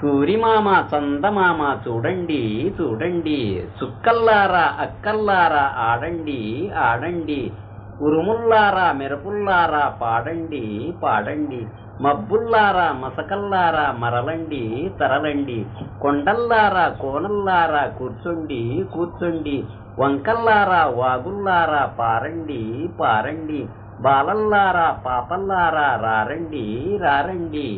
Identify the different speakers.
Speaker 1: సూరిమామ చందమామ చూడండి చూడండి. సుక్కల్లారా అక్కల్లారా ఆడండి ఆడండి. ఉరుముల్లారా మెరుపుల్లారా పాడండి పాడండి. మబ్బుల్లారా మసకల్లారా మరలండి తరలండి. కొండల్లారా కోనల్లారా కూర్చోండి కూర్చోండి. వంకల్లారా వాగుల్లారా పారండి పారండి. బాలల్లారా పాపల్లారా రారండి రారండి.